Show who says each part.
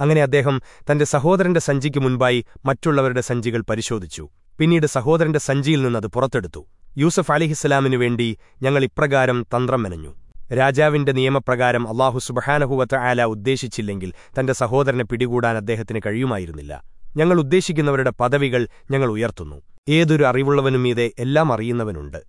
Speaker 1: അങ്ങനെ അദ്ദേഹം തന്റെ സഹോദരന്റെ സഞ്ചിക്ക് മുൻപായി മറ്റുള്ളവരുടെ സഞ്ചികൾ പരിശോധിച്ചു. പിന്നീട് സഹോദരന്റെ സഞ്ചിയിൽ നിന്നത് പുറത്തെടുത്തു. യൂസഫ് അലിഹിസ്സലാമിനു വേണ്ടി ഞങ്ങൾ ഇപ്രകാരം തന്ത്രം മെനഞ്ഞു. രാജാവിന്റെ നിയമപ്രകാരം അള്ളാഹു സുബഹാനഹുവത്ത ആല ഉദ്ദേശിച്ചില്ലെങ്കിൽ തന്റെ സഹോദരനെ പിടികൂടാൻ അദ്ദേഹത്തിന് കഴിയുമായിരുന്നില്ല. ഞങ്ങൾ ഉദ്ദേശിക്കുന്നവരുടെ പദവികൾ ഞങ്ങൾ ഉയർത്തുന്നു. ഏതൊരു അറിവുള്ളവനും മീതെ എല്ലാം അറിയുന്നവനുണ്ട്.